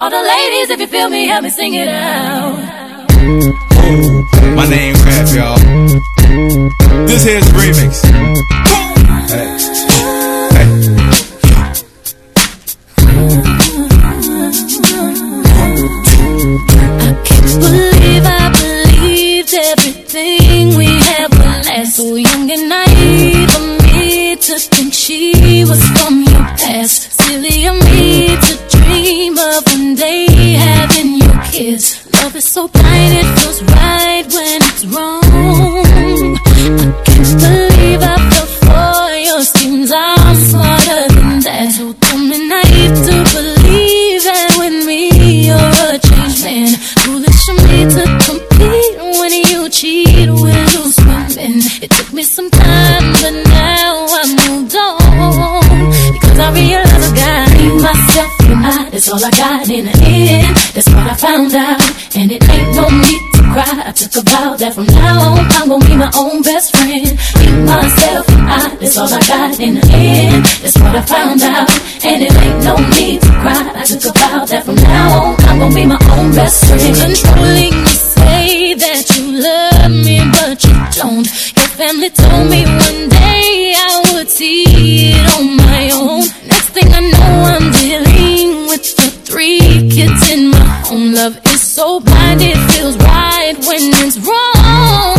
All the ladies, if you feel me, help me sing it out. My name rap, y'all. This here's the remix. Hey. Hey. I can't believe I believed everything we had would last. So young and naive is so blind, it feels right That's all I got in the end. That's what I found out, and it ain't no need to cry. I took a vow that from now on I'm gonna be my own best friend. Me, myself, I. That's all I got in the end. That's what I found out, and it ain't no need to cry. I took a vow that from now on I'm gonna be my own best friend. Controlling you say that you love me, but you don't. Your family told me one day I would see it three kids in my home. Love is so blind, it feels right when it's wrong.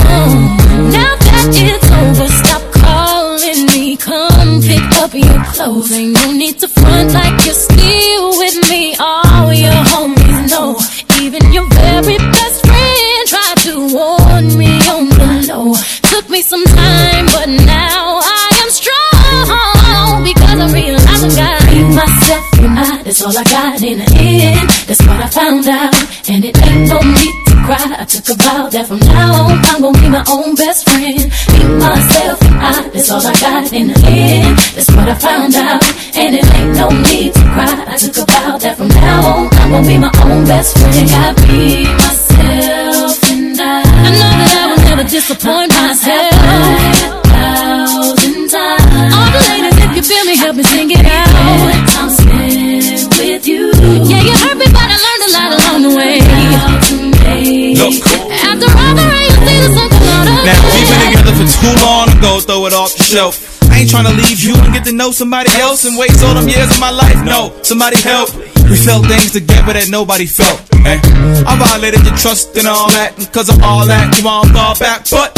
Now that it's over, stop calling me. Come pick up your clothes. Ain't no need to front like you're still with me. All your homies know, even your very best friend tried to warn me on the low. Took me some time, but now all I got in the end. That's what I found out, and it ain't no need to cry. I took a vow that from now on I'm gonna be my own best friend. Be myself, and I. That's all I got in the end. That's what I found out, and it ain't no need to cry. I took a vow that from now on I'm gonna be my own best friend. I be myself, and I. I know that I will never disappoint myself. Throw it off the shelf. I ain't tryna leave you and get to know somebody else and waste all them years of my life. No, somebody help. We felt things together that nobody felt. Eh? I violated your trust and all that, and cause of all that, you all fall back, but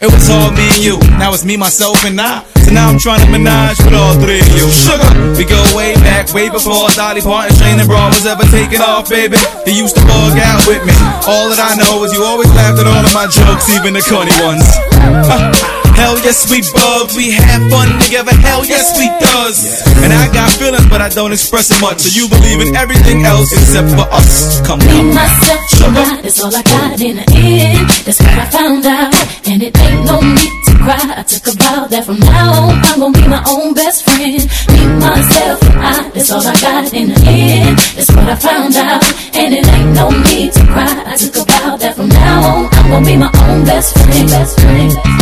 it was all me and you. Now it's me, myself, and I. So now I'm trying to menage with all three of you. Sugar, we go way back, way before Dolly Parton's training bra was ever taken off, baby. You used to bug out with me. All that I know is you always laughed at all of my jokes, even the corny ones. Hell yes, we bug, we have fun together. Hell yes, we does. And I got feelings, but I don't express it much. So you believe in everything else except for us. Come Me, myself, and that's all I got in the end. That's what I found out, and it ain't no need to cry. I took a vow that from now on I'm gonna be my own best friend. Me, myself, and I, that's all I got in the end. That's what I found out, and it ain't no need to cry. I took a vow that from now on I'm gonna be my own best friend. Best friend.